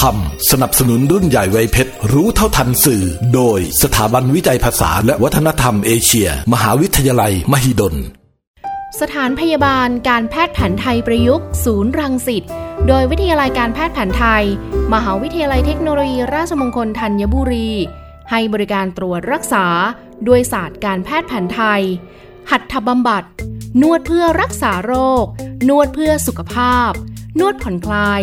ทำสนับสนุนรุ่นใหญ่ไวยเพชร รู้เท่าทันสื่อ โดยสถาบันวิจัยภาษาและวัฒนธรรมเอเชีย มหาวิทยาลัย มหิดล สถานพยาบาลการแพทย์แผนไทยประยุกต์ ศูนย์รังสิตโดยวิทยาลัยการแพทย์แผนไทย มหาวิทยาลัยเทคโนโลยีราชมงคลธัญบุรี ให้บริการตรวจรักษา ด้วยศาสตร์การแพทย์แผนไทย หัตถบำบัด นวดเพื่อรักษาโรค นวดเพื่อสุขภาพ นวดผ่อนคลาย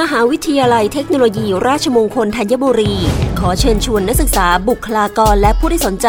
มหาวิทยาลัยเทคโนโลยีราชมงคลธัญบุรี ขอเชิญชวนนักศึกษาบุคลากรและผู้ที่สนใจ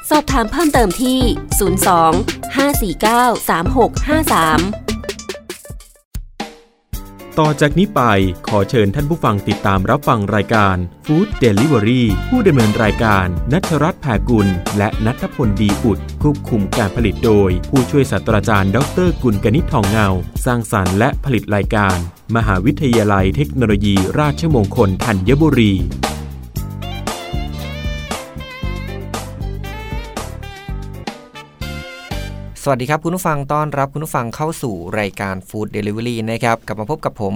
สอบถามเพิ่มเติมที่ 02 549 3653ต่อจากนี้ไปขอเชิญท่านผู้ฟังติดตามรับฟังรายการ Food Delivery ผู้ดำเนินรายการนัทรัตน์แผ่กุล และนัทพลดีอุดควบคุมการผลิตโดย ผู้ช่วยศาสตราจารย์ดรกุลกนิษฐ์ทองเงา สร้างสารรค์และผลิตรายการ มหาวิทยาลัยเทคโนโลยีราชมงคลธัญบุรี สวัสดีครับคุณผู้ฟังต้อนรับคุณผู้ฟังเข้าสู่รายการ Food Delivery นะครับกลับมาพบกับผม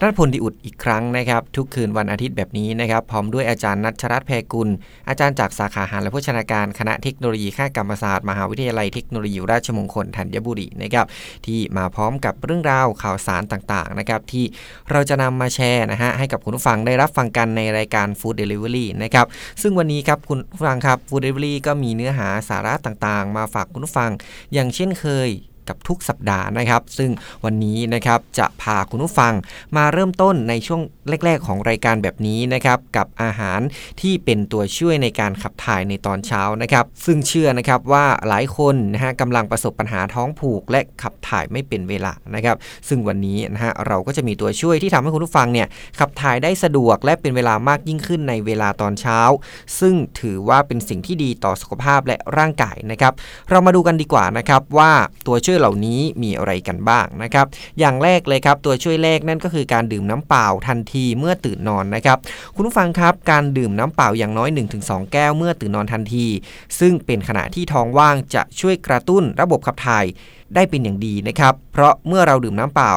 นัทพลดีอุดอีกครั้งนะครับ ทุกคืนวันอาทิตย์แบบนี้นะครับ พร้อมด้วยอาจารย์นัชรัตน์แพรกุล อาจารย์จากสาขาอาหารและโภชนาการคณะเทคโนโลยีข้ากรรมศาสตร์ มหาวิทยาลัยเทคโนโลยีราชมงคลธัญบุรีนะครับที่มาพร้อมกับเรื่องราวข่าวสารต่างๆนะครับที่เราจะนำมาแชร์นะฮะให้กับคุณผู้ฟังได้รับฟังกันในรายการ Food Delivery นะครับซึ่งวันนี้ครับคุณผู้ฟังครับ Food Delivery ก็มีเนื้อหาสาระต่างๆ มาฝากคุณผู้ฟัง อย่างเช่นเคย กับทุกสัปดาห์นะครับ ซึ่งวันนี้นะครับจะพาคุณผู้ฟังมาเริ่มต้นในช่วงแรก ๆ ของรายการแบบนี้นะครับกับอาหารที่เป็นตัวช่วยในการขับถ่ายในตอนเช้านะครับ ซึ่งเชื่อนะครับว่าหลายคนนะฮะกำลังประสบปัญหาท้องผูก และขับถ่ายไม่เป็นเวลานะครับ ซึ่งวันนี้นะฮะเราก็จะมีตัวช่วยที่ทำให้คุณผู้ฟังเนี่ยขับถ่ายได้สะดวกและเป็นเวลามากยิ่งขึ้นในเวลาตอนเช้า ซึ่งถือว่าเป็นสิ่งที่ดีต่อสุขภาพและร่างกายนะครับ เรามาดูกันดีกว่านะครับว่าตัวช่วยเหล่านี้มีอะไรกันบ้างนะครับ อย่างแรกเลยครับ ตัวช่วยแรกนั่นก็คือการดื่มน้ำเปล่าทันทีเมื่อตื่นนอนนะครับ คุณผู้ฟังครับ การดื่มน้ำเปล่าอย่างน้อย 1-2 แก้วเมื่อตื่นนอนทันที ซึ่งเป็นขณะที่ท้องว่างจะช่วยกระตุ้นระบบขับถ่ายได้เป็นอย่างดีนะครับ เพราะเมื่อเราดื่มน้ำเปล่า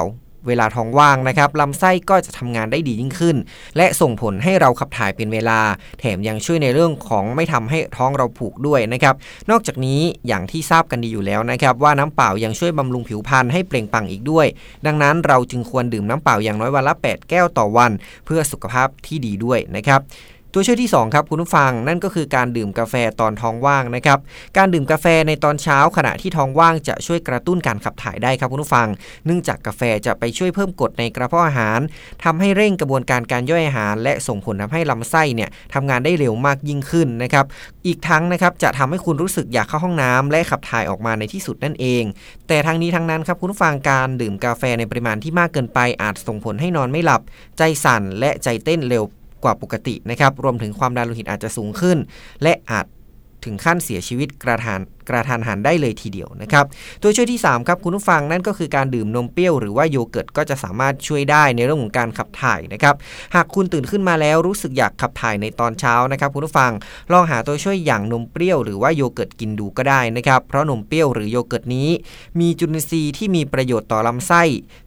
เวลาท้องว่างนะครับลำไส้ก็จะทำงานได้ดียิ่งขึ้น และส่งผลให้เราขับถ่ายเป็นเวลา แถมยังช่วยในเรื่องของไม่ทำให้ท้องเราผูกด้วยนะครับ นอกจากนี้อย่างที่ทราบกันดีอยู่แล้วนะครับ ว่าน้ำเปล่ายังช่วยบำรุงผิวพรรณให้เปล่งปลั่งอีกด้วย ดังนั้นเราจึงควรดื่มน้ำเปล่าอย่างน้อยวันละ 8 แก้วต่อวัน เพื่อสุขภาพที่ดีด้วยนะครับ ตัวช่วยที่ 2 ครับคุณผู้ฟังนั่นก็คือการดื่มกาแฟตอนท้องว่างนะครับการดื่มกาแฟในตอนเช้าขณะที่ท้องว่างจะช่วยกระตุ้นการขับถ่ายได้ครับคุณผู้ฟัง เนื่องจากกาแฟจะไปช่วยเพิ่มกรดในกระเพาะอาหารทำให้เร่งกระบวนการการย่อยอาหาร และส่งผลทำให้ลำไส้เนี่ยทำงานได้เร็วมากยิ่งขึ้นนะครับอีกทั้งนะครับจะทำให้คุณรู้สึกอยากเข้าห้องน้ำและขับถ่ายออกมาในที่สุดนั่นเอง แต่ทั้งนี้ทั้งนั้นครับคุณผู้ฟังการดื่มกาแฟในปริมาณที่มากเกินไปอาจส่งผลให้นอนไม่หลับ ใจสั่นและใจเต้นเร็ว กว่าปกตินะครับ รวมถึงความดันโลหิตอาจจะสูงขึ้น และอาจถึงขั้นเสียชีวิตกระทาน กระทานหันได้เลยทีเดียวนะครับ ตัวช่วยที่ 3 ครับคุณผู้ฟังนั่นก็คือการดื่มนมเปรี้ยวหรือว่าโยเกิร์ตก็จะสามารถช่วยได้ในเรื่องของการขับถ่ายนะครับ หากคุณตื่นขึ้นมาแล้วรู้สึกอยากขับถ่ายในตอนเช้านะครับคุณผู้ฟังลองหาตัวช่วยอย่างนมเปรี้ยวหรือว่าโยเกิร์ตกินดูก็ได้นะครับเพราะนมเปรี้ยวหรือโยเกิร์ตนี้ มีจุลินทรีย์ที่มีประโยชน์ต่อลำไส้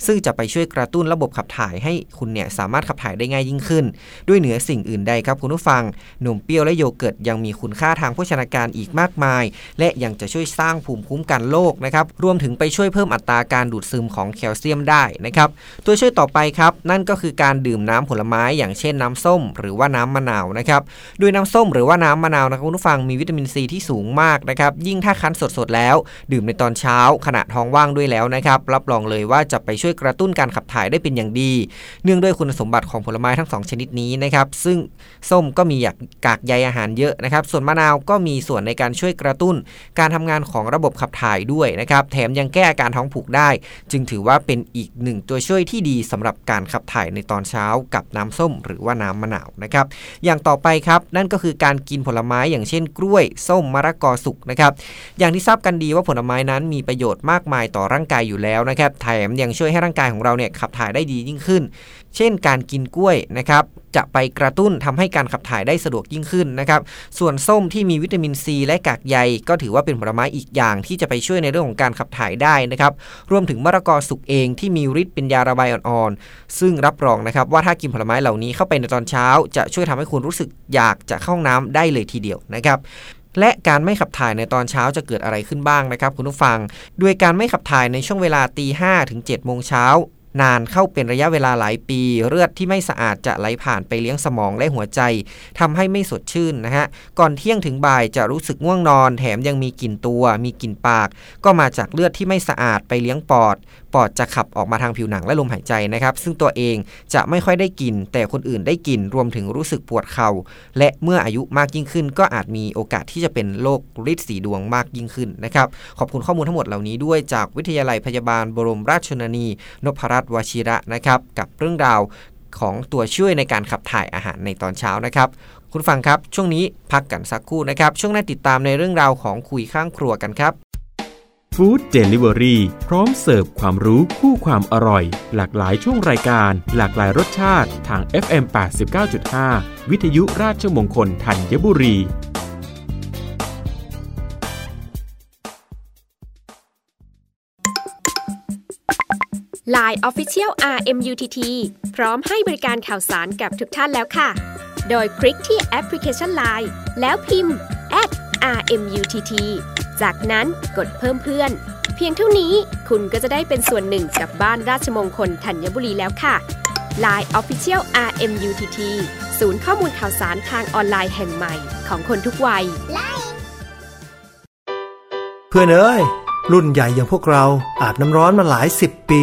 ซึ่งจะไปช่วยกระตุ้นระบบขับถ่ายให้คุณเนี่ยสามารถขับถ่ายได้ง่ายยิ่งขึ้น ด้วยเหนือสิ่งอื่นใดครับคุณผู้ฟังนมเปรี้ยวและโยเกิร์ตยังมีคุณค่าทางโภชนาการอีกมากมาย และยังจะช่วยสร้างภูมิคุ้มกันโรคนะครับรวมถึงไปช่วยเพิ่มอัตราการดูดซึมของแคลเซียมได้นะครับตัวช่วยต่อไปครับนั่นก็คือการดื่มน้ำผลไม้อย่างเช่นน้ำส้ม หรือว่าน้ำมะนาวนะครับโดยน้ำส้มหรือว่าน้ำมะนาวนะครับคุณผู้ฟังมีวิตามินซีที่สูงมากนะครับยิ่งถ้าคั้นสดๆแล้ว ดื่มในตอนเช้า ขณะท้องว่างด้วยแล้วนะครับรับรองเลยว่าจะไปช่วยกระตุ้นการขับถ่ายได้เป็นอย่างดี เนื่องด้วยคุณสมบัติของผลไม้ทั้งสองชนิดนี้นะครับซึ่งส้มก็มีกากใยอาหารเยอะนะครับส่วนมะนาวก็มีส่วนในการช่วยกระตุ้นกการทำงานของระบบขับถ่ายด้วยนะครับแถมยังแก้อาการท้องผูกได้ จึงถือว่าเป็นอีกหนึ่งตัวช่วยที่ดีสำหรับการขับถ่ายในตอนเช้ากับน้ำส้มหรือว่าน้ำมะนาวนะครับอย่างต่อไปครับนั่นก็คือการกินผลไม้อย่างเช่น กล้วย ส้มมะละกอสุกนะครับอย่างที่ทราบกันดีว่าผลไม้นั้นมีประโยชน์มากมายต่อร่างกายอยู่แล้วนะครับแถมยังช่วยให้ร่างกายของเราเนี่ยขับถ่ายได้ดียิ่งขึ้น เช่น การกินกล้วยนะครับ จะไปกระตุ้นทำให้การขับถ่ายได้สะดวกยิ่งขึ้นนะครับ ส่วนส้มที่มีวิตามินซีและกากใยก็ถือว่าเป็นผลไม้อีกอย่างที่จะไปช่วยในเรื่องของการขับถ่ายได้นะครับ รวมถึงมะละกอสุกเองที่มีฤทธิ์เป็นยาระบายอ่อนๆ ซึ่งรับรองนะครับว่าถ้ากินผลไม้เหล่านี้เข้าไปในตอนเช้า จะช่วยทำให้คุณรู้สึกอยากจะเข้าห้องน้ำได้เลยทีเดียวนะครับและการไม่ขับถ่ายในตอนเช้าจะเกิดอะไรขึ้นบ้างนะครับคุณผู้ฟัง ด้วยการไม่ขับถ่ายในช่วงเวลาตีห้ถึง7จ็ดโมงเช้า นานเข้าเป็นระยะเวลาหลายปี เลือดที่ไม่สะอาดจะไหลผ่านไปเลี้ยงสมองและหัวใจทำให้ไม่สดชื่นนะฮะก่อนเที่ยงถึงบ่ายจะรู้สึกง่วงนอน แถมยังมีกลิ่นตัว มีกลิ่นปาก ก็มาจากเลือดที่ไม่สะอาดไปเลี้ยงปอด ปอดจะขับออกมาทางผิวหนังและลมหายใจนะครับซึ่งตัวเองจะไม่ค่อยได้กลิ่นแต่คนอื่นได้กลิ่นรวมถึงรู้สึกปวดเข่าและเมื่ออายุมากยิ่งขึ้น ก็อาจมีโอกาสที่จะเป็นโรคฤทธิ์สีดวงมากยิ่งขึ้นนะครับขอบคุณข้อมูลทั้งหมดเหล่านี้ด้วยจากวิทยาลัยพยาบาลบรมราชชนนีนพรัตน์วชิระนะครับกับเรื่องราวของตัวช่วยในการขับถ่ายอาหารในตอนเช้านะครับ คุณฟังครับช่วงนี้พักกันสักครู่นะครับ ช่วงหน้าติดตามในเรื่องราวของคุยข้างครัวกันครับฟู้ดเดลิเวอรี่พร้อมเสิร์ฟความรู้คู่ความอร่อย หลากหลายช่วงรายการ หลากหลายรสชาติทาง FM 89.5 วิทยุราชมงคลธัญบุรี Line Official RMUTT พร้อมให้บริการข่าวสารกับทุกท่านแล้วค่ะ โดยคลิกที่แอปพลิเคชัน Line แล้วพิมพ์ @RMUTT จากนั้นกดเพิ่มเพื่อน เพียงเท่านี้คุณก็จะได้เป็นส่วนหนึ่งกับบ้านราชมงคลธัญบุรีแล้วค่ะ Line Official RMUTT ศูนย์ข้อมูลข่าวสารทางออนไลน์แห่งใหม่ของคนทุกวัย เพื่อนเอ้ยรุ่นใหญ่อย่างพวกเราอาบน้ำร้อนมาหลายสิบปี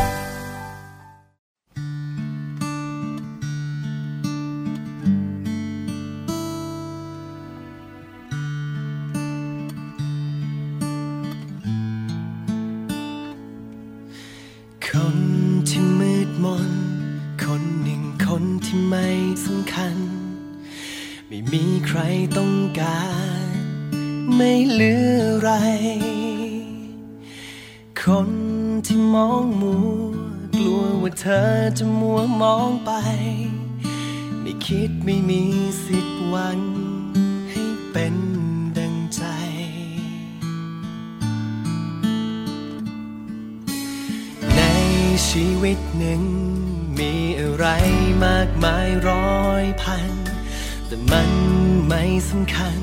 สำคัญ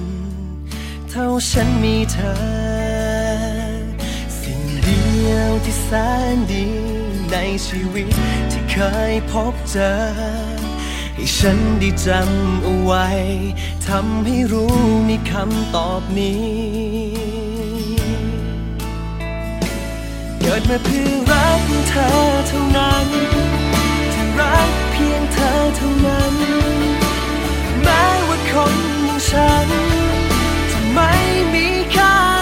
เท่าฉันมีเธอ สิ่งเดียวที่แสนดีในชีวิตที่เคยพบเจอ ให้ฉันได้จำเอาไว้ทำให้รู้มีคำตอบนี้เกิดมาเพื่อรักเธอเท่านั้นจะรักเพียงเธอเท่านั้นแม้ว่าคน ฉันจะไม่มีค่า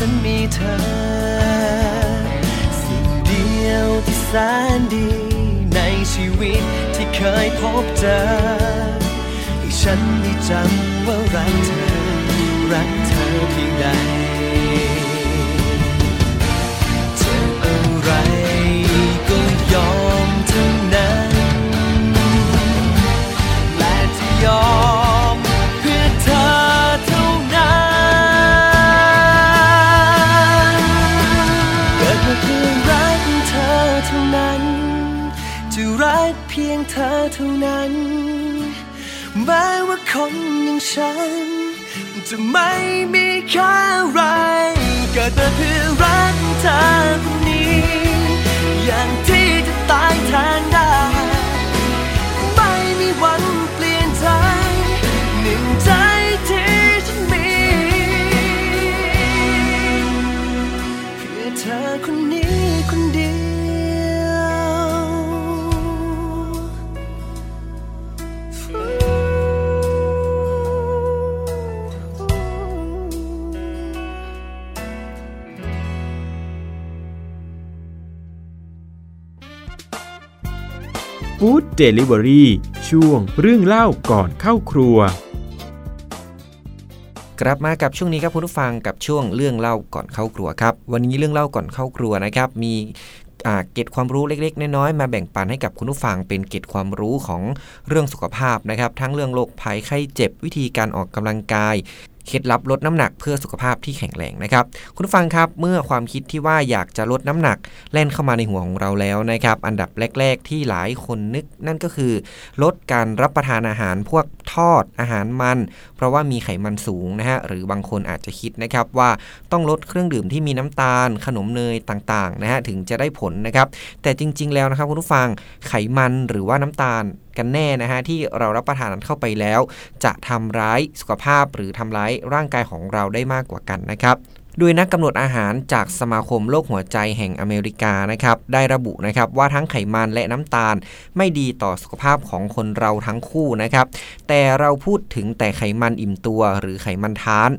ฉันมีเธอ สิ่งเดียวที่แสนดีในชีวิตที่เคยพบเจอ ให้ฉันได้จำว่ารักเธอ รักเธอเพียงใดเจออะไรก็ยอมทั้งนั้นและจะยอม อย่างฉัน จะไม่มีค่าอะไรเกิดมาเพื่อรักเธอคนนี้ อย่างที่จะตายแทนได้ ไม่มีวัน ฟู้ดเดลิเวอรี่ช่วงเรื่องเล่าก่อนเข้าครัว กลับมากับช่วงนี้ครับคุณผู้ฟังกับช่วงเรื่องเล่าก่อนเข้าครัวครับ วันนี้เรื่องเล่าก่อนเข้าครัวนะครับ มีเกตความรู้เล็กๆ น้อยๆมาแบ่งปันให้กับคุณผู้ฟังเป็นเกตความรู้ของเรื่องสุขภาพนะครับ ทั้งเรื่องโรคภัยไข้เจ็บวิธีการออกกำลังกาย เคล็ดลับลดน้ำหนักเพื่อสุขภาพที่แข็งแรงนะครับ คุณฟังครับเมื่อความคิดที่ว่าอยากจะลดน้ำหนักแล่นเข้ามาในหัวของเราแล้วนะครับ อันดับแรก ๆ ที่หลายคนนึกนั่นก็คือ ลดการรับประทานอาหารพวก ทอดอาหารมัน เพราะว่ามีไขมันสูงนะฮะหรือบางคนอาจจะคิดนะครับว่าต้องลดเครื่องดื่มที่มีน้ำตาล ขนมเนยต่างๆนะฮะถึงจะได้ผลนะครับ แต่จริง ๆ แล้วนะครับคุณผู้ฟังไขมันหรือว่าน้ำตาลกันแน่นะฮะที่เรารับประทานเข้าไปแล้ว จะทำร้ายสุขภาพหรือทำร้ายร่างกายของเราได้มากกว่ากันนะครับ โดยนักกำหนดอาหารจากสมาคมโรคหัวใจแห่งอเมริกานะครับได้ระบุนะครับว่าทั้งไขมันและน้ำตาลไม่ดีต่อสุขภาพของคนเราทั้งคู่นะครับแต่เราพูดถึงแต่ไขมันอิ่มตัวหรือไขมันทาน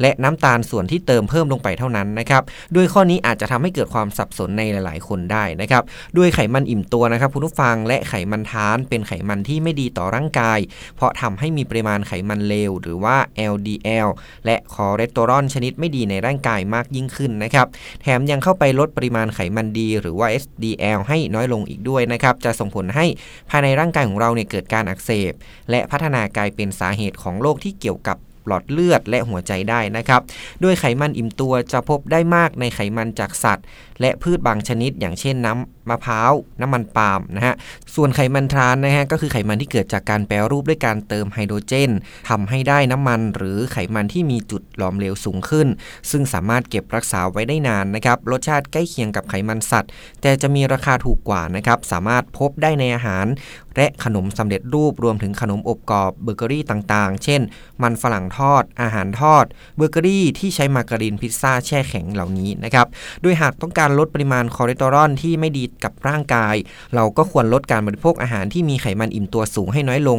และน้ำตาลส่วนที่เติมเพิ่มลงไปเท่านั้นนะครับด้วยข้อนี้อาจจะทำให้เกิดความสับสนในหลาย ๆ คนได้นะครับด้วยไขมันอิ่มตัวนะครับคุณผู้ฟังและไขมันทานเป็นไขมันที่ไม่ดีต่อร่างกาย เพราะทำให้มีปริมาณไขมันเลวหรือว่า LDL และคอเลสเตอรอลชนิดไม่ดีในร่างกายมากยิ่งขึ้นนะครับแถมยังเข้าไปลดปริมาณไขมันดี หรือว่า SDL ให้น้อยลงอีกด้วยนะครับจะส่งผลให้ภายในร่างกายของเราเนี่ยเกิดการอักเสบ และพัฒนากลายเป็นสาเหตุของโรคที่เกี่ยวกับ หลอดเลือดและหัวใจได้นะครับ ด้วยไขมันอิ่มตัวจะพบได้มากในไขมันจากสัตว์ และพืชบางชนิด อย่างเช่นน้ำมะพร้าว น้ำมันปาล์มนะฮะ ส่วนไขมันทรานนะฮะก็คือไขมันที่เกิดจากการแปรรูปด้วยการเติมไฮโดรเจนทำให้ได้น้ำมันหรือไขมันที่มีจุดหลอมเหลวสูงขึ้น ซึ่งสามารถเก็บรักษาไว้ได้นานนะครับรสชาติใกล้เคียงกับไขมันสัตว์ แต่จะมีราคาถูกกว่านะครับสามารถพบได้ในอาหาร และขนมสำเร็จรูปรวมถึงขนมอบกรอบเบเกอรี่ต่างๆ เช่น มันฝรั่งทอด อาหารทอดเบเกอรี่ที่ใช้มาการีนพิซซ่าแช่แข็งเหล่านี้นะครับโดยหากต้องการลดปริมาณคอเลสเตอรอลที่ไม่ดีกับร่างกาย เราก็ควรลดการบริโภคอาหารที่มีไขมันอิ่มตัวสูงให้น้อยลง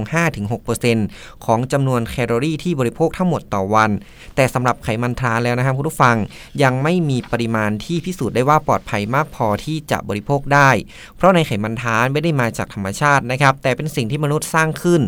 5-6%ของจำนวนแคลอรี่ที่บริโภคทั้งหมดต่อวัน แต่สำหรับไขมันทรานแล้วนะครับคุณผู้ฟังยังไม่มีปริมาณที่พิสูจน์ได้ว่าปลอดภัยมากพอที่จะบริโภคได้ เพราะในไขมันทรานไม่ได้มาจากธรรมชาตินะครับ แต่เป็นสิ่งที่มนุษย์สร้างขึ้น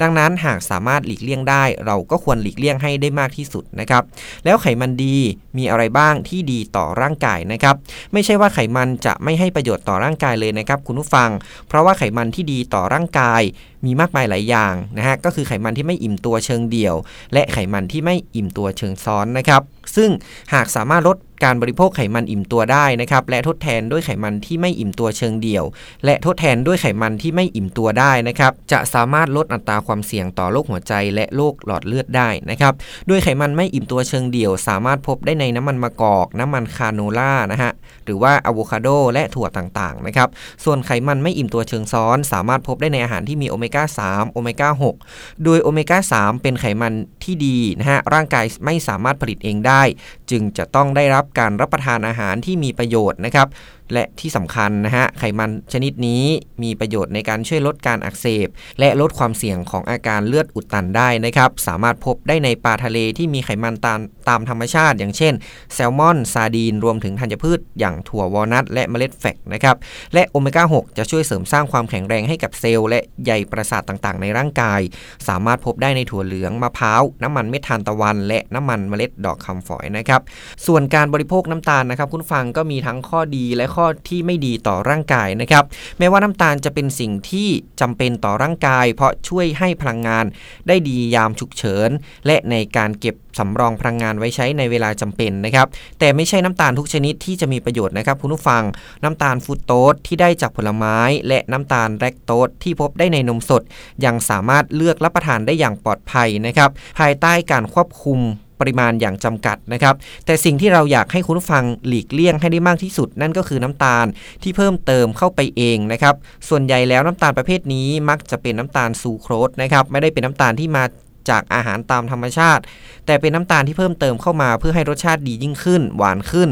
ดังนั้นหากสามารถหลีกเลี่ยงได้ เราก็ควรหลีกเลี่ยงให้ได้มากที่สุดนะครับ แล้วไขมันดีมีอะไรบ้างที่ดีต่อร่างกายนะครับไม่ใช่ว่าไขมันจะไม่ให้ประโยชน์ต่อร่างกายเลยนะครับคุณผู้ฟัง เพราะว่าไขมันที่ดีต่อร่างกายมีมากมายหลายอย่างนะฮะก็คือไขมันที่ไม่อิ่มตัวเชิงเดี่ยว และไขมันที่ไม่อิ่มตัวเชิงซ้อนนะครับ ซึ่งหากสามารถลด การบริโภคไขมันอิ่มตัวได้นะครับและทดแทนด้วยไขมันที่ไม่อิ่มตัวเชิงเดี่ยว และทดแทนด้วยไขมันที่ไม่อิ่มตัวได้นะครับจะสามารถลดอัตราความเสี่ยงต่อโรคหัวใจ และโรคหลอดเลือดได้นะครับด้วยไขมันไม่อิ่มตัวเชิงเดี่ยว สามารถพบได้ในน้ำมันมะกอก น้ำมันคาโนล่านะฮะหรือว่าอะโวคาโดและถั่วต่างๆนะครับส่วนไขมันไม่อิ่มตัวเชิงซ้อน สามารถพบได้ในอาหารที่มีโอเมก้า3โอเมก้า6โดยโอเมก้า3เป็นไขมันที่ดีนะฮะร่างกายไม่สามารถผลิตเองได้ จึงจะต้องได้รับการรับประทานอาหารที่มีประโยชน์นะครับ และที่สำคัญนะฮะไขมันชนิดนี้มีประโยชน์ในการช่วยลดการอักเสบ และลดความเสี่ยงของอาการเลือดอุดตันได้นะครับสามารถพบได้ในปลาทะเลที่มีไขมันตามตามธรรมชาติ อย่างเช่น แซลมอน ซาดีน รวมถึงธัญพืช อย่างถั่ววอลนัทและเมล็ดแฟกนะครับและโอเมก้า 6 จะช่วยเสริมสร้างความแข็งแรงให้กับเซลล์และใยประสาทต่างๆ ในร่างกาย สามารถพบได้ในถั่วเหลืองมะพร้าวน้ำมันเม็ดทานตะวัน และน้ำมันเมล็ดดอกคำฝอยนะครับส่วนการบริโภคน้ำตาลนะครับคุณฟังก็มีทั้งข้อดีและข้อข้อที่ไม่ดีต่อร่างกายนะครับ แม้ว่าน้ำตาลจะเป็นสิ่งที่จำเป็นต่อร่างกาย เพราะช่วยให้พลังงานได้ดียามฉุกเฉิน และในการเก็บสำรองพลังงานไว้ใช้ในเวลาจำเป็นนะครับ แต่ไม่ใช่น้ำตาลทุกชนิดที่จะมีประโยชน์นะครับคุณผู้ฟัง น้ำตาลฟูตโตสที่ได้จากผลไม้ และน้ำตาลแลคโตสที่พบได้ในนมสด ยังสามารถเลือกรับประทานได้อย่างปลอดภัยนะครับ ภายใต้การควบคุม ปริมาณอย่างจำกัดนะครับ แต่สิ่งที่เราอยากให้คุณผู้ฟังหลีกเลี่ยงให้ได้มากที่สุด นั่นก็คือน้ำตาลที่เพิ่มเติมเข้าไปเองนะครับ ส่วนใหญ่แล้วน้ำตาลประเภทนี้มักจะเป็นน้ำตาลซูโครสนะครับ ไม่ได้เป็นน้ำตาลที่มาจากอาหารตามธรรมชาติ แต่เป็นน้ำตาลที่เพิ่มเติมเข้ามาเพื่อให้รสชาติดียิ่งขึ้น หวานขึ้น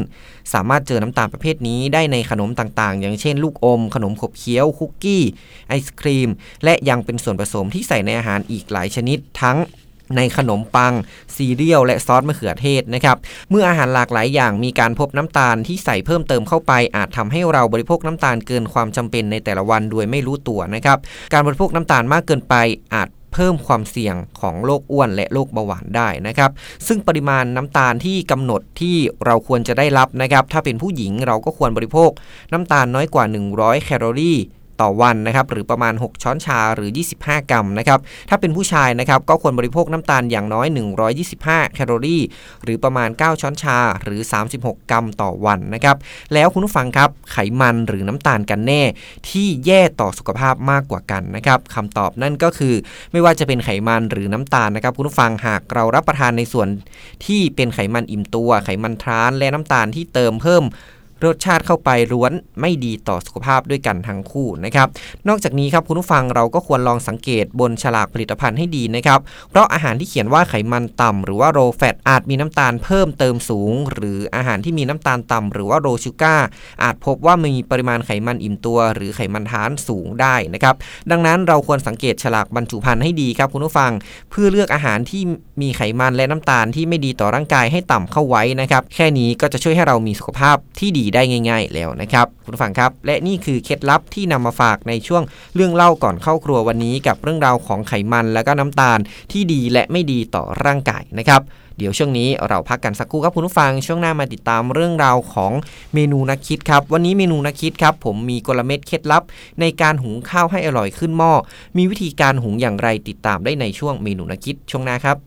สามารถเจอน้ำตาลประเภทนี้ได้ในขนมต่างๆ อย่างเช่น ลูกอม ขนมขบเคี้ยว คุกกี้ ไอศครีม และยังเป็นส่วนผสมที่ใส่ในอาหารอีกหลายชนิดทั้ง ในขนมปัง ซีเรียล และซอสมะเขือเทศนะครับ เมื่ออาหารหลากหลายอย่างมีการพบน้ำตาลที่ใส่เพิ่มเติมเข้าไป อาจทำให้เราบริโภคน้ำตาลเกินความจำเป็นในแต่ละวันโดยไม่รู้ตัวนะครับ การบริโภคน้ำตาลมากเกินไปอาจเพิ่มความเสี่ยงของโรคอ้วนและโรคเบาหวานได้นะครับ ซึ่งปริมาณน้ำตาลที่กำหนดที่เราควรจะได้รับนะครับ ถ้าเป็นผู้หญิงเราก็ควรบริโภคน้ำตาลน้อยกว่า 100 แคลอรี่ ต่อวันนะครับหรือประมาณ 6 ช้อนชาหรือ 25 กรัมนะครับถ้าเป็นผู้ชายนะครับก็ควรบริโภคน้ำตาลอย่างน้อย 125 แคลอรี่ หรือประมาณ 9 ช้อนชาหรือ 36 กรัมต่อวันนะครับแล้วคุณผู้ฟังครับไขมันหรือน้ำตาลกันแน่ ที่แย่ต่อสุขภาพมากกว่ากันนะครับคำตอบนั่นก็คือ ไม่ว่าจะเป็นไขมันหรือน้ำตาลนะครับคุณผู้ฟังหากเรารับประทานในส่วนที่เป็นไขมันอิ่มตัว ไขมันทรานและน้ำตาลที่เติมเพิ่ม รสชาติเข้าไปล้วนไม่ดีต่อสุขภาพด้วยกันทั้งคู่นะครับ นอกจากนี้ครับคุณผู้ฟังเราก็ควรลองสังเกตบนฉลากผลิตภัณฑ์ให้ดีนะครับ เพราะอาหารที่เขียนว่าไขมันต่ำหรือว่าโรแฟตอาจมีน้ำตาลเพิ่มเติมสูง หรืออาหารที่มีน้ำตาลต่ำหรือว่าโรชูก้าอาจพบว่ามีปริมาณไขมันอิ่มตัว หรือไขมันทานสูงได้นะครับ ดังนั้นเราควรสังเกตฉลากบรรจุภัณฑ์ให้ดีครับคุณผู้ฟัง เพื่อเลือกอาหารที่มีไขมันและน้ำตาลที่ไม่ดีต่อร่างกายให้ต่ำเข้าไว้นะครับ แค่นี้ก็จะช่วยให้เรามีสุขภาพที่ดีได้ง่าย ๆ แล้วนะครับคุณผู้ฟังครับ และนี่คือเคล็ดลับที่นำมาฝากในช่วงเรื่องเล่าก่อนเข้าครัววันนี้กับเรื่องราวของไขมันและก็น้ำตาลที่ดีและไม่ดีต่อร่างกายนะครับเดี๋ยวช่วงนี้เราพักกันสักครู่ครับคุณผู้ฟัง ช่วงหน้ามาติดตามเรื่องราวของเมนูนักคิดครับ วันนี้เมนูนักคิดครับ ผมมีกลเม็ดเคล็ดลับ ในการหุงข้าวให้อร่อยขึ้นหม้อมีวิธีการหุงอย่างไรติดตามได้ในช่วงเมนูนักคิดช่วงหน้าครับ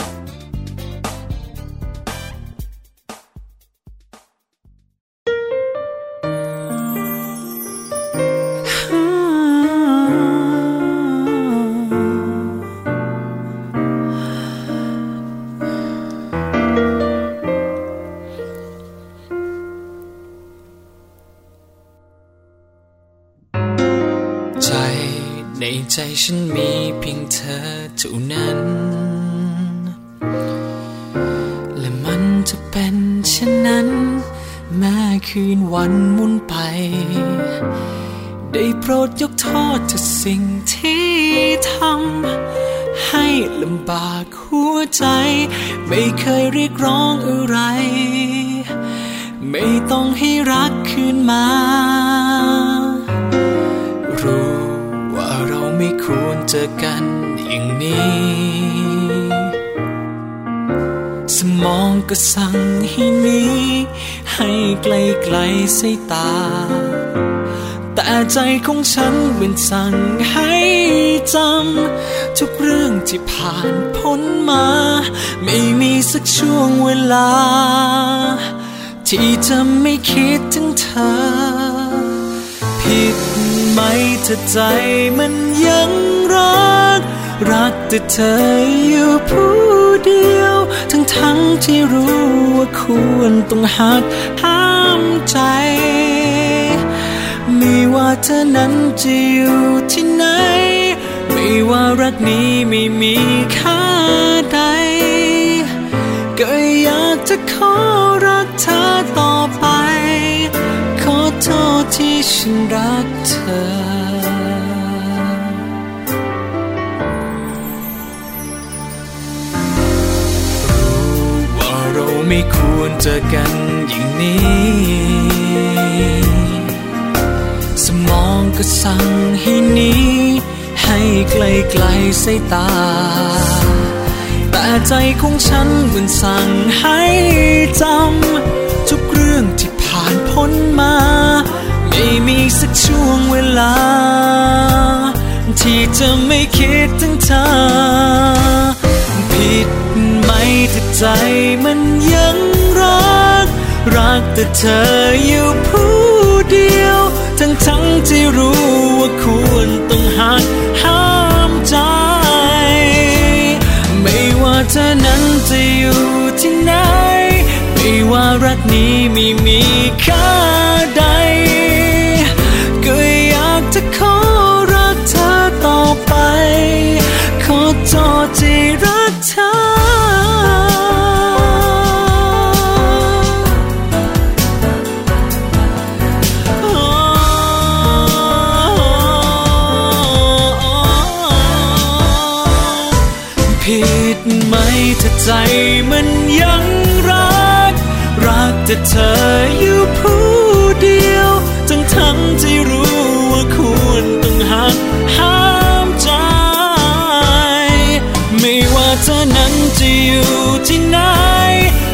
ฉันมีเพียงเธอเท่านั้น และมันจะเป็นเช่นนั้น แม้คืนวันมุนไป ได้โปรดยกโทษทุกสิ่งที่ทำให้ลำบากหัวใจ ไม่เคยเรียกร้องอะไร ไม่ต้องให้รักคืนมา เจอกันอย่างนี้ สมองก็สั่งให้หนีให้ไกลไกลสายตา แต่ใจของฉันมันสั่งให้จำทุกเรื่องที่ผ่านพ้นมา ไม่มีสักช่วงเวลา ที่จะไม่คิดถึงเธอผิด ถ้าใจมันยังรัก รักแต่เธออยู่ผู้เดียว ทั้งทั้งที่รู้ว่าควรต้องหักห้ามใจ ไม่ว่าเธอนั้นจะอยู่ที่ไหน ไม่ว่ารักนี้ไม่มีค่าใด ก็อยากจะขอรักเธอต่อ โทษที่ฉันรักเธอรู้ว่าเราไม่ควรเจอกันอย่างนี้ สมองก็สั่งให้หนีให้ไกลไกลๆสายตา แต่ใจของฉันมันสั่งให้จำทุกเรื่อง พ้นมา ไม่มีสักช่วงเวลา ที่จะไม่คิดถึงเธอ ผิดไหมถ้าใจมันยังรัก รักแต่เธออยู่ผู้เดียว ทั้งทั้งที่รู้ว่าควรต้องหักห้ามใจ ไม่ว่าเธอนั้นจะอยู่ที่ไหน ว่ารักนี้ไม่มีค่าใด เธออยู่ผู้เดียว ทั้งทั้งที่รู้ว่าควรต้องหักห้ามใจ ไม่ว่าเธอนั้นจะอยู่ที่ไหน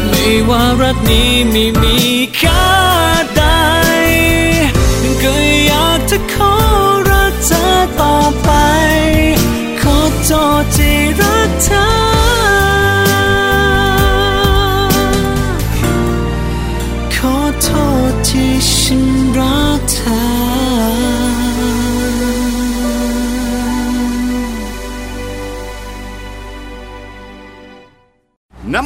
ไม่ว่ารักนี้ไม่มีค่าใด ก็อยากจะขอรักเธอต่อไป ขอโทษที่รักเธอ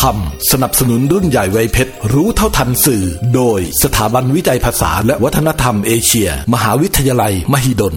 ทำสนับสนุนรุ่นใหญ่ไวยเพชร รู้เท่าทันสื่อ โดยสถาบันวิจัยภาษาและวัฒนธรรมเอเชีย มหาวิทยาลัย มหิดล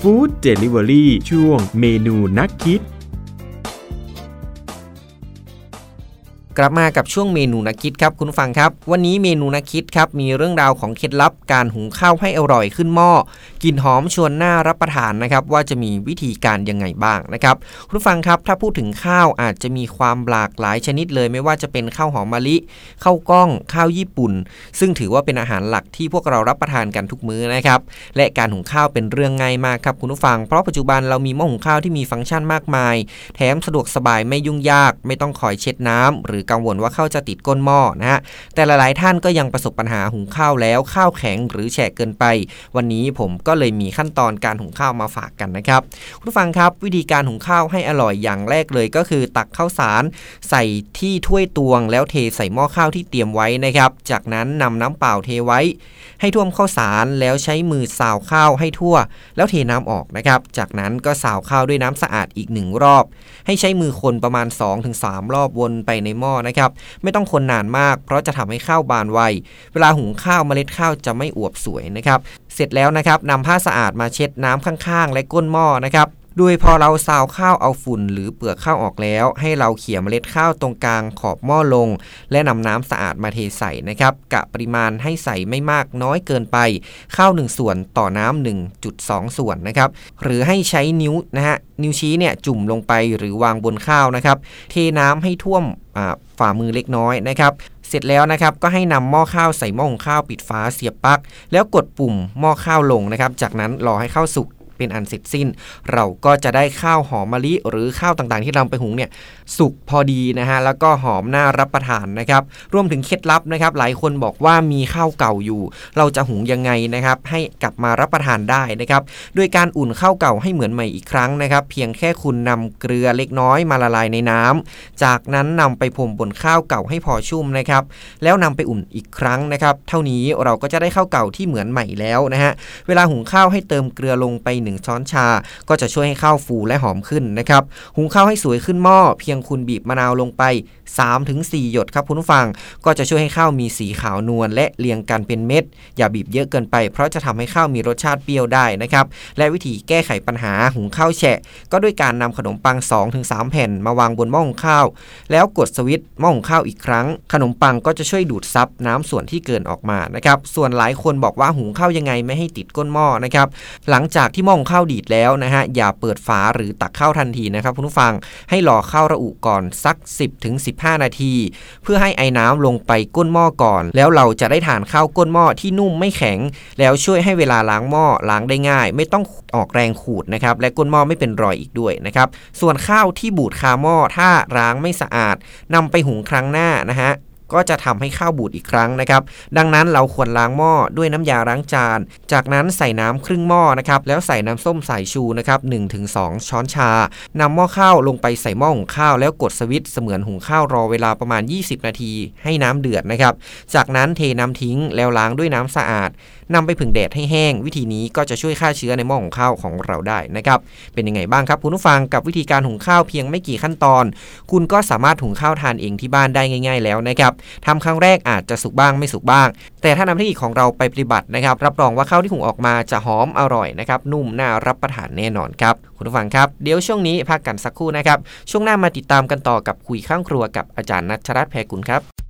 Food Delivery ช่วงเมนูนักคิด กลับมากับช่วงเมนูนักคิดครับคุณผู้ฟังครับ วันนี้เมนูนักคิดครับมีเรื่องราวของเคล็ดลับการหุงข้าวให้อร่อยขึ้นหม้อกลิ่นหอมชวนน่ารับประทานนะครับ ว่าจะมีวิธีการยังไงบ้างนะครับ คุณฟังครับถ้าพูดถึงข้าวอาจจะมีความหลากหลายชนิดเลย ไม่ว่าจะเป็นข้าวหอมมะลิข้าวกล้องข้าวญี่ปุ่น ซึ่งถือว่าเป็นอาหารหลักที่พวกเรารับประทานกันทุกมื้อนะครับและการหุงข้าวเป็นเรื่องง่ายมากครับคุณผู้ฟัง เพราะปัจจุบันเรามีหม้อหุงข้าวที่มีฟังก์ชันมากมาย แถมสะดวกสบายไม่ยุ่งยาก ไม่ต้องคอยเช็ดน้ำหรือกังวลว่าข้าวจะติดก้นหม้อนะฮะแต่หลายๆท่านก็ยังประสบปัญหาหุงข้าวแล้วข้าวแข็งหรือแฉะเกินไป วันนี้ผมก็เลยมีขั้นตอนการหุงข้าวมาฝากกันนะครับคุณผู้ฟังครับวิธีการหุงข้าวให้อร่อยอย่างแรกเลยก็คือ ตักข้าวสาร ใส่ที่ถ้วยตวง แล้วเทใส่หม้อข้าวที่เตรียมไว้นะครับ จากนั้นนำน้ำเปล่าเทไว้ ให้ท่วมข้าวสารแล้วใช้มือสาวข้าวให้ทั่ว แล้วเทน้ำออกนะครับ จากนั้นก็สาวข้าวด้วยน้ำสะอาดอีกหนึ่งรอบ ให้ใช้มือคนประมาณ 2-3 รอบวนไปในหม้อนะครับไม่ต้องคนนานมาก เพราะจะทำให้ข้าวบานไว เวลาหุงข้าวเมล็ดข้าวจะไม่อวบสวยนะครับเสร็จแล้วนะครับนำผ้าสะอาดมาเช็ดน้ำข้างๆ และก้นหม้อนะครับ โดยพอเราซาวข้าวเอาฝุ่นหรือเปลือกข้าวออกแล้ว ให้เราเขี่ยเมล็ดข้าวตรงกลางขอบหม้อลง และนำน้ำสะอาดมาเทใส่นะครับกะปริมาณให้ใส่ไม่มากน้อยเกินไป ข้าว 1 ส่วนต่อน้ำ1.2 ส่วนนะครับหรือให้ใช้นิ้วนะฮะนิ้วชี้เนี่ยจุ่มลงไปหรือวางบนข้าวนะครับเทน้ำให้ท่วมฝ่ามือเล็กน้อยนะครับเสร็จแล้วนะครับก็ให้นำหม้อข้าวใส่หม้อหุงข้าวปิดฝาเสียบปลั๊กแล้วกดปุ่มหม้อข้าวลงนะครับจากนั้นรอให้ข้าวสุก เป็นอันเสร็จสิ้น เราก็จะได้ข้าวหอมมะลิหรือข้าวต่างๆ ที่เราไปหุงเนี่ยสุกพอดีนะฮะแล้วก็หอมน่ารับประทานนะครับรวมถึงเคล็ดลับนะครับ หลายคนบอกว่ามีข้าวเก่าอยู่ เราจะหุงยังไงนะครับ ให้กลับมารับประทานได้นะครับด้วยการอุ่นข้าวเก่าให้เหมือนใหม่อีกครั้งนะครับ เพียงแค่คุณนำเกลือเล็กน้อยมาละลายในน้ำจากนั้นนำไปพรมบนข้าวเก่าให้พอชุ่มนะครับแล้วนำไปอุ่นอีกครั้งนะครับ เท่านี้เราก็จะได้ข้าวเก่าที่เหมือนใหม่แล้วนะฮะเวลาหุงข้าวให้เติมเกลือลงไป1 1 ช้อนชา ก็จะช่วยให้ข้าวฟูและหอมขึ้นนะครับหุงข้าวให้สวยขึ้นหม้อเพียงคุณบีบมะนาวลงไป 3-4 หยดครับคุณผู้ฟัง ก็จะช่วยให้ข้าวมีสีขาวนวลและเรียงกันเป็นเม็ด อย่าบีบเยอะเกินไป เพราะจะทำให้ข้าวมีรสชาติเปรี้ยวได้นะครับและวิธีแก้ไขปัญหาหุงข้าวแฉะ ก็ด้วยการนำขนมปัง 2-3 แผ่นมาวางบนหม้อหุงข้าว แล้วกดสวิตช์หม้อหุงข้าวอีกครั้ง ขนมปังก็จะช่วยดูดซับน้ำส่วนที่เกินออกมานะครับส่วนหลายคนบอกว่าหุงข้าวยังไงไม่ให้ติดก้นหม้อนะครับหลังจากที่หม้อหุงข้าวดีดแล้วนะฮะอย่าเปิดฝาหรือตักข้าวทันทีนะครับคุณผู้ฟังให้รอข้าวระอุก่อนสัก 10-15 นาที เพื่อให้ไอ้น้ำลงไปก้นหม้อก่อน แล้วเราจะได้ทานข้าวก้นหม้อที่นุ่มไม่แข็ง แล้วช่วยให้เวลาล้างหม้อล้างได้ง่าย ไม่ต้องออกแรงขูดนะครับและก้นหม้อไม่เป็นรอยอีกด้วยนะครับส่วนข้าวที่บูดคาหม้อถ้าล้างไม่สะอาดนำไปหุงครั้งหน้านะฮะ ก็จะทำให้ข้าวบูดอีกครั้งนะครับ ดังนั้นเราควรล้างหม้อด้วยน้ำยาล้างจาน จากนั้นใส่น้ำครึ่งหม้อนะครับแล้วใส่น้ำส้มสายชูนะครับ1-2 ช้อนชานำหม้อข้าวลงไปใส่หม้อหุงข้าวแล้วกดสวิตช์เสมือนหุงข้าวรอเวลาประมาณ 20 นาที ให้น้ำเดือดนะครับ จากนั้นเทน้ำทิ้งแล้วล้างด้วยน้ำสะอาด นำไปผึ่งแดดให้แห้ง วิธีนี้ก็จะช่วยฆ่าเชื้อในหม้อหุงข้าวของเราได้นะครับ เป็นยังไงบ้างครับคุณผู้ฟังกับวิธีการหุงข้าวเพียงไม่กี่ขั้นตอน คุณก็สามารถหุงข้าวทานเองที่บ้านได้ง่าย ๆ แล้วนะครับทำครั้งแรกอาจจะสุกบ้างไม่สุกบ้าง แต่ถ้านำเทคนิคของเราไปปฏิบัตินะครับ รับรองว่าข้าวที่หุงออกมาจะหอมอร่อยนะครับนุ่มน่ารับประทานแน่นอนครับคุณผู้ฟังครับเดี๋ยวช่วงนี้พักกันสักครู่นะครับช่วงหน้ามาติดตามกันต่อกับคุยข้างครัวกับอาจารย์นัชรัตน์แพรกุลครับ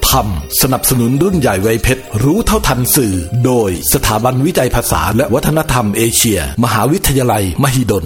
คำสนับสนุนรุ่นใหญ่ไวยเพชร รู้เท่าทันสื่อ โดยสถาบันวิจัยภาษาและวัฒนธรรมเอเชีย มหาวิทยาลัย มหิดล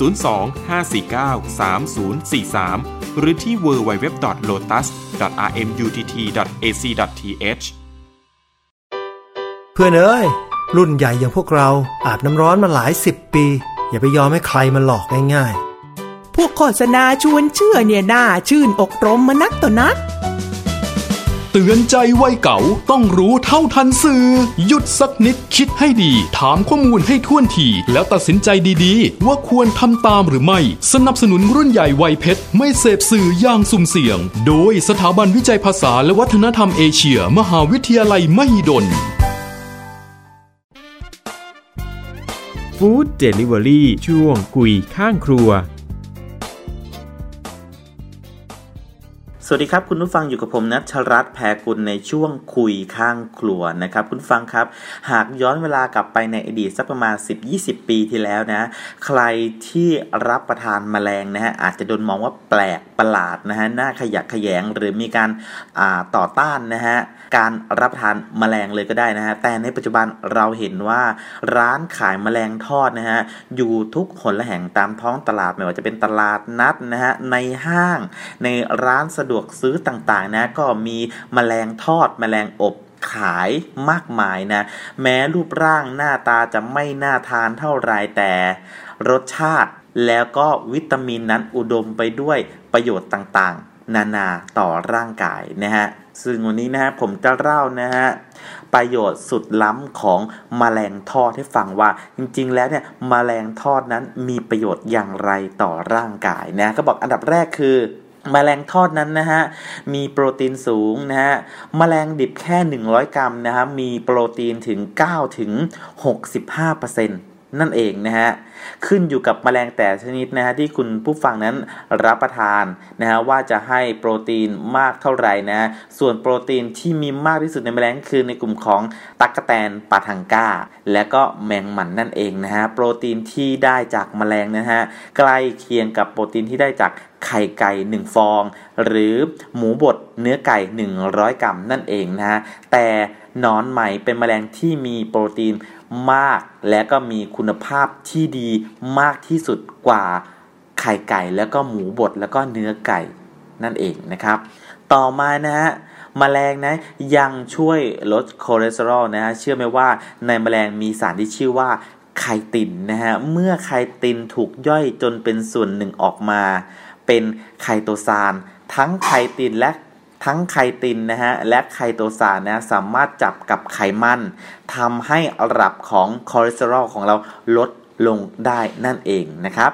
02-549-3043 หรือที่ www.lotus.rmutt.ac.th เพื่อนเอ้ย รุ่นใหญ่อย่างพวกเราอาบน้ำร้อนมาหลายสิบปี อย่าไปยอมให้ใครมาหลอกง่ายพวกโฆษณาชวนเชื่อเนี่ยน่าชื่นอกรมมานักต่อนัก เตือนใจวัยเก่าต้องรู้เท่าทันสื่อ หยุดสักนิดคิดให้ดี ถามข้อมูลให้ท่วนที แล้วตัดสินใจดีๆ ว่าควรทำตามหรือไม่ สนับสนุนรุ่นใหญ่วัยเพชร ไม่เสพสื่ออย่างสุ่มเสี่ยง โดยสถาบันวิจัยภาษาและวัฒนธรรมเอเชีย มหาวิทยาลัยมหิดลฟู้ดเดลิเวอรี่ช่วงคุยข้างครัว วัสดีครับคุณผู้ฟังอยู่กับผมนัชรัตน์แพรกุลในช่วงคุยข้างครัวนะครับคุณฟังครับ หากย้อนเวลากลับไปในอดีตสักประมาณ 10-20 ปีที่แล้วนะ ใครที่รับประทานแมลงนะฮะอาจจะโดนมองว่าแปลกประหลาดนะฮะน่าขยักขยงหรือมีการต่อต้านนะฮะการรับประทานแมลงเลยก็ได้นะฮะแต่ในปัจจุบันเราเห็นว่าร้านขายแมลงทอดนะฮะอยู่ทุกหนละแห่งตามท้องตลาดไม่ว่าจะเป็นตลาดนัดนะฮะในห้างในร้านสะดวกซื้อต่างๆนะก็มีแมลงทอดแมลงอบขายมากมายนะ แม้รูปร่างหน้าตาจะไม่น่าทานเท่าไรแต่ รสชาติแล้วก็วิตามินนั้นอุดมไปด้วยประโยชน์ต่างๆ นานาต่อร่างกายนะฮะซึ่งวันนี้นะฮะผมจะเล่านะฮะประโยชน์สุดล้ำของมแมลงทอดให้ฟังว่า จริงๆ แล้วเนี่ยมแมลงทอดนั้นมีประโยชน์อย่างไรต่อร่างกายนะก็บอกอันดับแรกคือ มแมลงทอดนั้นนะฮะมีโปรตีนสูงนะฮะมแมลงดิบแค่ 100 กรัมนะฮะมีโปรตีนถึง 9 ถึง 65%นั่นเองนะฮะขึ้นอยู่กับแมลงแต่ชนิดนะฮะที่คุณผู้ฟังนั้นรับประทานนะฮะว่าจะให้โปรตีนมากเท่าไหร่นะส่วนโปรตีนที่มีมากที่สุดในแมลงคือในกลุ่มของตั๊กแตนปาทังก้าและก็แมงมันนั่นเองนะฮะโปรตีนที่ได้จากแมลงนะฮะใกล้เคียงกับโปรตีนที่ได้จาก ไข่ไก่ 1 ฟอง หรือหมูบดเนื้อไก่ 100 กรัมนั่นเองนะฮะแต่นอนไหมเป็นแมลงที่มีโปรตีนมาก และก็มีคุณภาพที่ดีมากที่สุดกว่าไข่ไก่ แล้วก็หมูบดแล้วก็เนื้อไก่นั่นเองนะครับ ต่อมานะฮะแมลงนะยังช่วยลดคอเลสเตอรอลนะฮะเชื่อไหมว่าในแมลงมีสารที่ชื่อว่าไคตินนะฮะเมื่อไคตินถูกย่อยจนเป็นส่วนหนึ่งออกมา เป็นไคโตซานทั้งไคตินและทั้งไคตินนะฮะและไคโตซานนะสามารถจับกับไขมันทำให้ระดับของคอเลสเตอรอลของเราลดลงได้นั่นเองนะครับ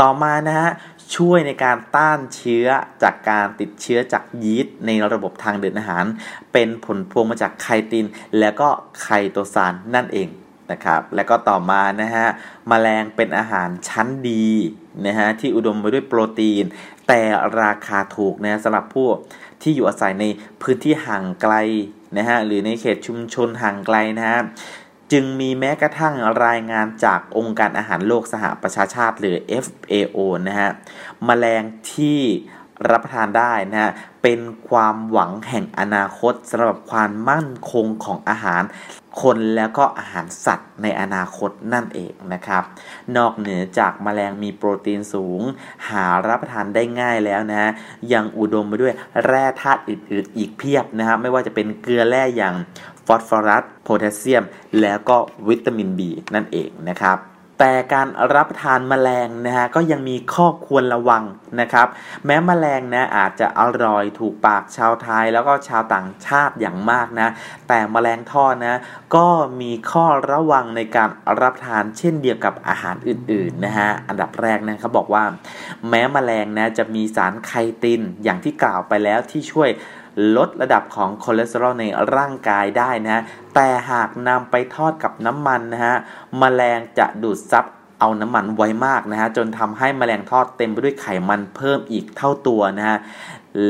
ต่อมานะฮะช่วยในการต้านเชื้อจากการติดเชื้อจากยีสต์ในระบบทางเดินอาหาร เป็นผลพวงมาจากไคติน และก็ไคโตซานนั่นเองนะครับ และก็ต่อมานะฮะแมลงเป็นอาหารชั้นดี นะฮะที่อุดมไปด้วยโปรตีน แต่ราคาถูกนะสำหรับผู้ที่อยู่อาศัยในพื้นที่ห่างไกลนะฮะหรือในเขตชุมชนห่างไกลนะฮะจึงมีแม้กระทั่งรายงานจากองค์การอาหารโลกสหประชาชาติหรือ FAO นะฮะมแมลงที่ รับประทานได้นะฮะเป็นความหวังแห่งอนาคตสำหรับความมั่นคงของอาหารคนแล้วก็อาหารสัตว์ในอนาคตนั่นเองนะครับ นอกเหนือจากมแมลงมีโปรตีนสูง หารับประทานได้ง่ายแล้วนะยังอุดมไปด้วยแร่ธาตุอื่นๆ อีกเพียบนะครับไม่ว่าจะเป็นเกลือแร่อย่างฟอสฟอรัสโพแทสเซียม แล้วก็วิตามิน B นั่นเองนะครับ แต่การรับทานแมลงนะฮะก็ยังมีข้อควรระวังนะครับ แม้แมลงนะอาจจะอร่อยถูกปากชาวไทยแล้วก็ชาวต่างชาติอย่างมากนะ แต่แมลงทอดนะก็มีข้อระวังในการรับทานเช่นเดียวกับอาหารอื่นๆนะฮะอันดับแรกนะเขาบอกว่า แม้แมลงนะจะมีสารไคตินอย่างที่กล่าวไปแล้วที่ช่วย ลดระดับของคอเลสเตอรอลในร่างกายได้นะแต่หากนำไปทอดกับน้ำมันนะฮะแมลงจะดูดซับเอาน้ำมันไว้มากนะฮะจนทำให้แมลงทอดเต็มไปด้วยไขมันเพิ่มอีกเท่าตัวนะฮะ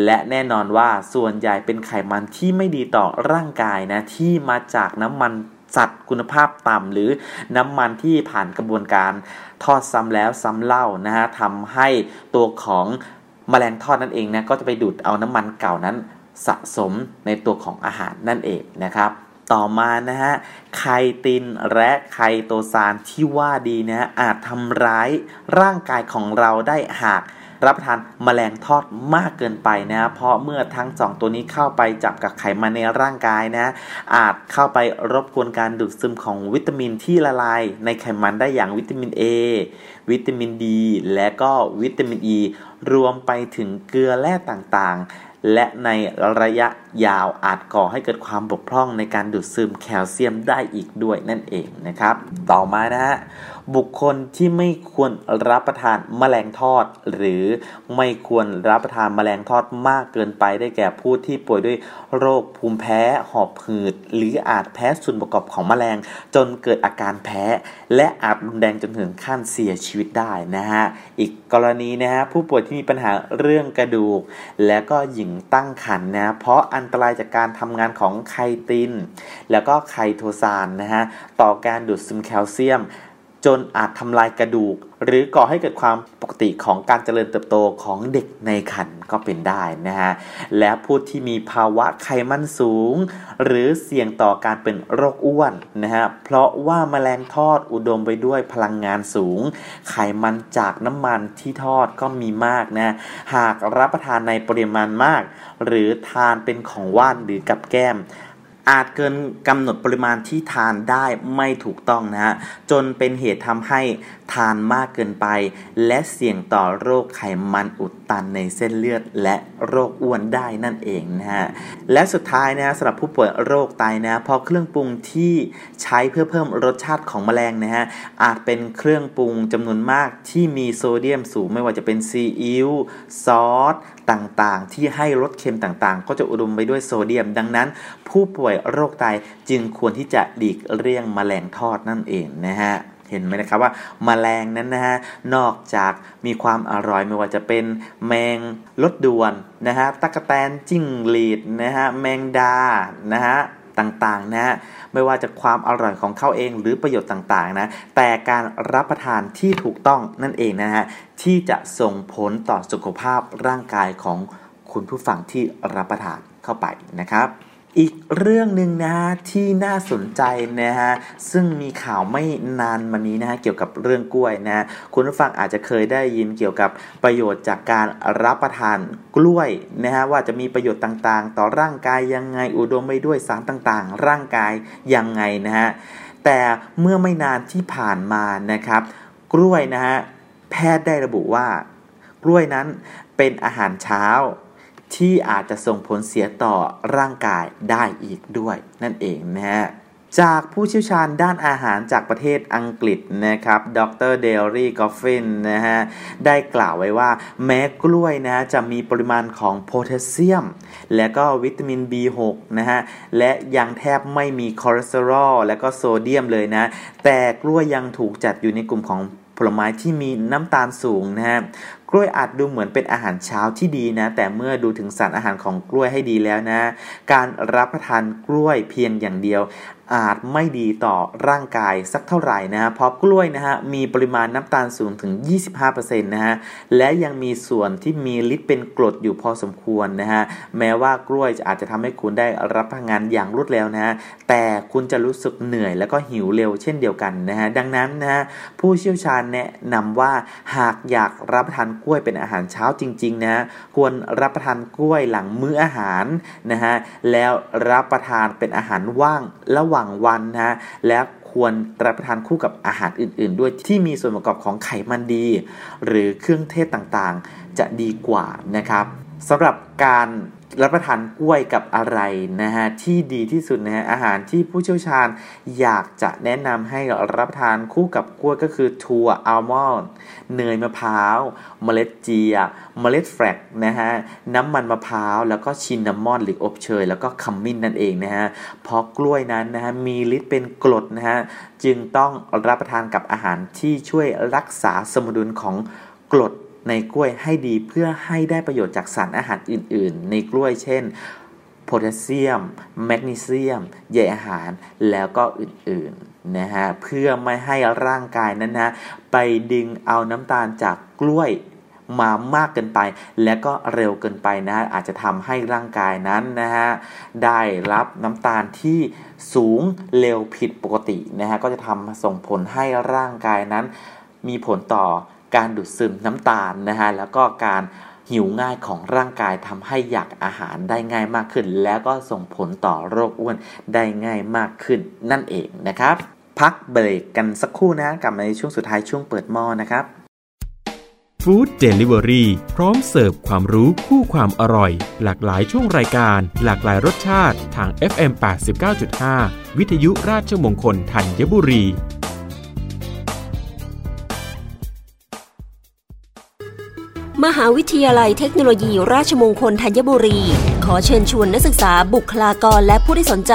และแน่นอนว่าส่วนใหญ่เป็นไขมันที่ไม่ดีต่อร่างกายนะที่มาจากน้ำมันสัตว์คุณภาพต่ำหรือน้ำมันที่ผ่านกระบวนการทอดซ้ำแล้วซ้ำเล่านะฮะทำให้ตัวของมแมลงทอดนั่นเองนะก็จะไปดูดเอาน้ำมันเก่านั้น สะสมในตัวของอาหารนั่นเองนะครับ ต่อมานะฮะไคตินและไคโตซานที่ว่าดีนะฮะอาจทำร้ายร่างกายของเราได้หากรับประทานมแมลงทอดมากเกินไปนะ เพราะเมื่อทั้งสองตัวนี้เข้าไปจับกับไขมันในร่างกายนะ อาจเข้าไปรบกวนการดูดซึมของวิตามินที่ละลายในไขมันได้อย่างวิตามิน A วิตามินดีและก็วิตามินอ e, ีรวมไปถึงเกลือแร่ต่าง และในระยะยาวอาจก่อให้เกิดความบกพร่องในการดูดซึมแคลเซียมได้อีกด้วยนั่นเองนะครับ ต่อมานะฮะ บุคคลที่ไม่ควรรับประทานแมลงทอด หรือไม่ควรรับประทานแมลงทอดมากเกินไปได้แก่ผู้ที่ป่วยด้วยโรคภูมิแพ้หอบหืด หรืออาจแพ้ส่วนประกอบของแมลง จนเกิดอาการแพ้ และอาจรุนแรงจนถึงขั้นเสียชีวิตได้นะฮะอีกกรณีนะฮะผู้ป่วยที่มีปัญหาเรื่องกระดูก และก็หญิงตั้งครรภ์นะเพราะอันตรายจากการทำงานของไคติน แล้วก็ไคโทซานนะฮะต่อการดูดซึมแคลเซียม จนอาจทำลายกระดูก หรือก่อให้เกิดความปกติของการเจริญเติบโตของเด็กในครรภ์ก็เป็นได้นะฮะ และผู้ที่มีภาวะไขมันสูง หรือเสี่ยงต่อการเป็นโรคอ้วนนะฮะ เพราะว่าแมลงทอดอุดมไปด้วยพลังงานสูง ไขมันจากน้ำมันที่ทอดก็มีมากนะ หากรับประทานในปริมาณมาก หรือทานเป็นของว่านหรือกับแก้ม อาจเกินกำหนดปริมาณที่ทานได้ไม่ถูกต้องนะฮะจนเป็นเหตุทำให้ทานมากเกินไป และเสี่ยงต่อโรคไขมันอุดตันในเส้นเลือด และโรคอ้วนได้นั่นเองนะฮะและสุดท้ายนะสำหรับผู้ป่วยโรคไตนะพอเครื่องปรุงที่ใช้เพื่อเพิ่มรสชาติของแมลงนะฮะอาจเป็นเครื่องปรุงจำนวนมากที่มีโซเดียมสูงไม่ว่าจะเป็นซีอิ๊วซอสต่างๆ ที่ให้รสเค็มต่างๆ ก็จะอุดมไปด้วยโซเดียม ดังนั้น ผู้ป่วยโรคไตจึงควรที่จะหลีกเลี่ยงแมลงทอดนั่นเองนะฮะเห็นไหมนะครับว่ามาแมลงนั้นนะฮะนอกจากมีความอร่อยไม่ว่าจะเป็นแมงลดด่วนนะฮะตะกแตนจิ้งหรีดนะฮะแมงดานะฮะต่างๆนะฮะไม่ว่าจะความอร่อยของเขาเองหรือประโยชน์ต่างๆนะแต่การรับประทานที่ถูกต้องนั่นเองนะฮะที่จะส่งผลต่อสุขภาพร่างกายของคุณผู้ฟังที่รับประทานเข้าไปนะครับ อีกเรื่องหนึ่งนะฮะที่น่าสนใจนะฮะซึ่งมีข่าวไม่นานมานี้นะฮะเกี่ยวกับเรื่องกล้วยนะคุณผู้ฟังอาจจะเคยได้ยินเกี่ยวกับประโยชน์จากการรับประทานกล้วยนะฮะว่าจะมีประโยชน์ต่างๆ ต่อร่างกายยังไงอุดมไปด้วยสารต่างๆ ร่างกายยังไงนะฮะแต่เมื่อไม่นานที่ผ่านมานะครับ กล้วยนะฮะแพทย์ได้ระบุว่ากล้วยนั้นเป็นอาหารเช้า ที่อาจจะส่งผลเสียต่อร่างกายได้อีกด้วยนั่นเองนะฮะจากผู้เชี่ยวชาญด้านอาหารจากประเทศอังกฤษนะครับ ดรเดลรี่กอฟฟินนะฮะ ได้กล่าวไว้ว่าแม้กล้วยนะจะมีปริมาณของโพแทสเซียม และก็วิตามิน B6 นะฮะ และยังแทบไม่มีคอเลสเตอรอลและก็โซเดียมเลยนะ แต่กล้วยยังถูกจัดอยู่ในกลุ่มของ ผลไม้ที่มีน้ำตาลสูงนะฮะกล้วยอาจดูเหมือนเป็นอาหารเช้าที่ดีนะ แต่เมื่อดูถึงสารอาหารของกล้วยให้ดีแล้วนะ การรับประทานกล้วยเพียงอย่างเดียว อาจไม่ดีต่อร่างกายสักเท่าไหร่นะฮะเพราะกล้วยนะฮะมีปริมาณน้ำตาลสูงถึง 25%นะฮะและยังมีส่วนที่มีฤทธิ์เป็นกรดอยู่พอสมควรนะฮะแม้ว่ากล้วยจะอาจจะทำให้คุณได้รับพลังงานอย่างรวดเร็วนะฮะแต่คุณจะรู้สึกเหนื่อยแล้วก็หิวเร็วเช่นเดียวกันนะฮะดังนั้นนะฮะผู้เชี่ยวชาญแนะนำว่าหากอยากรับประทานกล้วยเป็นอาหารเช้าจริงๆนะควรรับประทานกล้วยหลังมื้ออาหารนะฮะแล้วรับประทานเป็นอาหารว่างระหว่างวันนะและควรรับประทานคู่กับอาหารอื่น ๆ ด้วยที่มีส่วนประกอบของไขมันดี หรือเครื่องเทศต่างๆ จะดีกว่านะครับสำหรับการ รับประทานกล้วยกับอะไรนะฮะที่ดีที่สุดนะฮะอาหารที่ผู้เชี่ยวชาญอยากจะแนะนำให้รับประทานคู่กับกล้วยก็คือถั่วอัลมอนด์เนยมะพร้าว เมล็ดเจีย เมล็ดแฟลกนะฮะน้ำมันมะพร้าว แล้วก็ชินนามอนหรืออบเชย แล้วก็คัมมินนั่นเองนะฮะเพราะกล้วยนั้นนะฮะมีฤทธิ์เป็นกรดนะฮะจึงต้องรับประทานกับอาหารที่ช่วยรักษาสมดุลของกรด ในกล้วยให้ดีเพื่อให้ได้ประโยชน์จากสารอาหารอื่น ๆ ในกล้วยเช่นโพแทสเซียม แมกนีเซียมใยอาหารแล้วก็อื่น ๆ นะฮะ เพื่อไม่ให้ร่างกายนั้นนะไปดึงเอาน้ำตาลจากกล้วยมามากเกินไป และก็เร็วเกินไปนะอาจจะทำให้ร่างกายนั้นนะฮะ ได้รับน้ำตาลที่สูงเร็วผิดปกตินะฮะ ก็จะทำส่งผลให้ร่างกายนั้นมีผลต่อ การดูดซึมน้ำตาลนะฮะแล้วก็การหิวง่ายของร่างกายทำให้อยากอาหารได้ง่ายมากขึ้น แล้วก็ส่งผลต่อโรคอ้วนได้ง่ายมากขึ้นนั่นเองนะครับ พักเบรกกันสักครู่นะกลับมาในช่วงสุดท้ายช่วงเปิดหม้อนะครับ Food Deliveryพร้อมเสิร์ฟความรู้คู่ความอร่อย หลากหลายช่วงรายการ หลากหลายรสชาติทาง FM 89.5 วิทยุราชมงคลธัญบุรี มหาวิทยาลัยเทคโนโลยีราชมงคลธัญบุรี ขอเชิญชวนนักศึกษาบุคลากรและผู้ที่สนใจ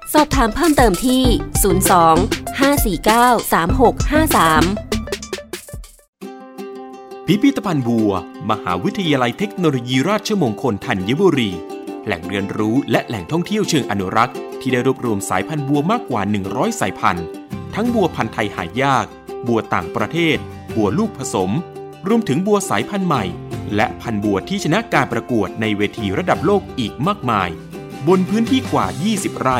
สอบถามเพิ่มเติมที่ 02 549 3653พิพิธภัณฑ์บัว มหาวิทยาลัยเทคโนโลยีราชมงคลธัญบุรี แหล่งเรียนรู้และแหล่งท่องเที่ยวเชิงอนุรักษ์ ที่ได้รวบรวมสายพันธุ์บัวมากกว่า 100 สายพันธุ์ ทั้งบัวพันธุ์ไทยหายาก บัวต่างประเทศ บัวลูกผสม รวมถึงบัวสายพันธุ์ใหม่ และพันธุ์บัวที่ชนะการประกวดในเวทีระดับโลกอีกมากมาย บนพื้นที่กว่า 20 ไร่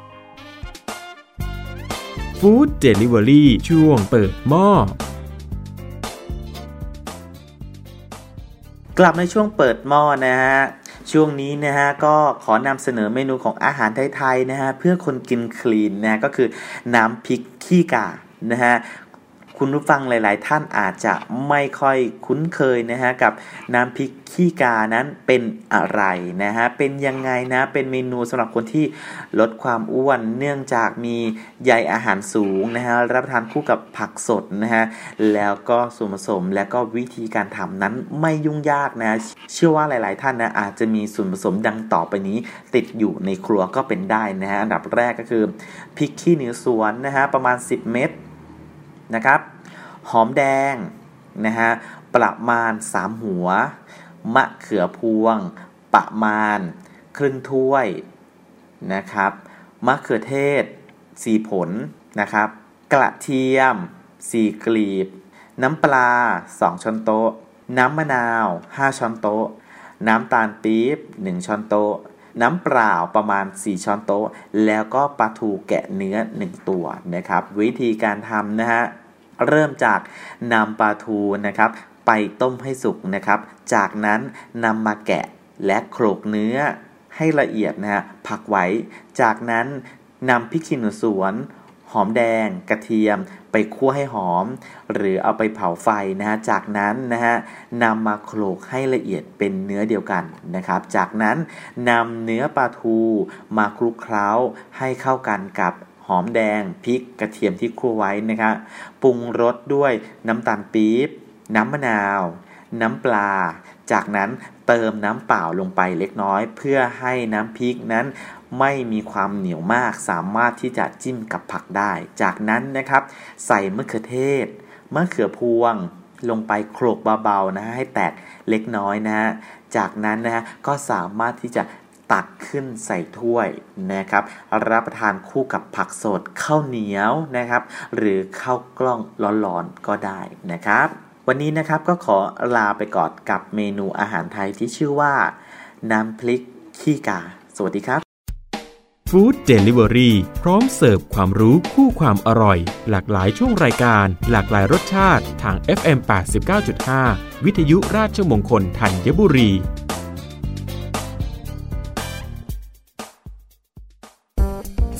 000 ฟู้ดเดลิเวอรี่ช่วงเปิดหม้อกลับในช่วงเปิดหม้อนะฮะช่วงนี้นะฮะก็ขอนำเสนอเมนูของอาหารไทยๆนะฮะเพื่อคนกินคลีนนะก็คือน้ำพริกขี้กานะฮะ คุณผู้ฟังหลาย ๆ ท่านอาจจะไม่ค่อยคุ้นเคยนะฮะกับน้ำพริกขี้กานั้นเป็นอะไรนะฮะเป็นยังไงนะเป็นเมนูสำหรับคนที่ลดความอ้วนเนื่องจากมีใยอาหารสูงนะฮะรับประทานคู่กับผักสดนะฮะแล้วก็ส่วนผสมและก็วิธีการทำนั้นไม่ยุ่งยากนะ เชื่อว่าหลาย ๆ ท่านนะอาจจะมีส่วนผสมดังต่อไปนี้ ติดอยู่ในครัวก็เป็นได้นะฮะอันดับแรกก็คือพริกขี้หนูสวนนะฮะประมาณ 10 เม็ดนะครับ หอมแดงนะฮะประมาณ 3 หัว มะเขือพวง ประมาณ ครึ่งถ้วยนะครับมะเขือเทศ4ผลนะครับ กระเทียม4กลีบ น้ำปลา 2 ช้อนโต๊ะ น้ำมะนาว 5 ช้อนโต๊ะ น้ำตาลปี๊บ 1 ช้อนโต๊ะ น้ำเปล่าประมาณ 4 ช้อนโต๊ะ แล้วก็ปลาทูแกะเนื้อ 1 ตัวนะครับ วิธีการทำนะฮะ เริ่มจากนำปลาทูนะครับ ไปต้มให้สุกนะครับ จากนั้นนำมาแกะและโขลกเนื้อให้ละเอียดนะฮะผักไว้ จากนั้นนำพริกขี้หนูสวน หอมแดง กระเทียม ไปคั่วให้หอม หรือเอาไปเผาไฟนะฮะ จากนั้นนะฮะนำมาโขลกให้ละเอียดเป็นเนื้อเดียวกันนะครับ จากนั้นนำเนื้อปลาทูมาคลุกเคล้าให้เข้ากันกับ อมแดงพริกกระเทียมที่คั่วไว้นะครับปรุงรสด้วยน้ำตาลปี๊บ น้ำมะนาว น้ำปลา จากนั้นเติมน้ำเปล่าลงไปเล็กน้อย เพื่อให้น้ำพริกนั้นไม่มีความเหนียวมากสามารถที่จะจิ้มกับผักได้ จากนั้นนะครับ ใส่มะเขือเทศมะเขือพวงลงไปโขลกเบาๆนะฮะให้แตกเล็กน้อยนะฮะจากนั้นนะฮะก็สามารถที่จะ ตักขึ้นใส่ถ้วยนะครับ รับประทานคู่กับผักสดข้าวเหนียวนะครับ หรือข้าวกล้องร้อนๆก็ได้นะครับ วันนี้นะครับก็ขอลาไปก่อนกับเมนูอาหารไทยที่ชื่อว่า น้ำพริกขี้กา สวัสดีครับฟู้ดเดลิเวอรี่พร้อมเสิร์ฟความรู้คู่ความอร่อย หลากหลายช่วงรายการ หลากหลายรสชาติทาง FM 89.5 วิทยุราชมงคลธัญบุรี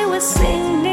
ที่ทร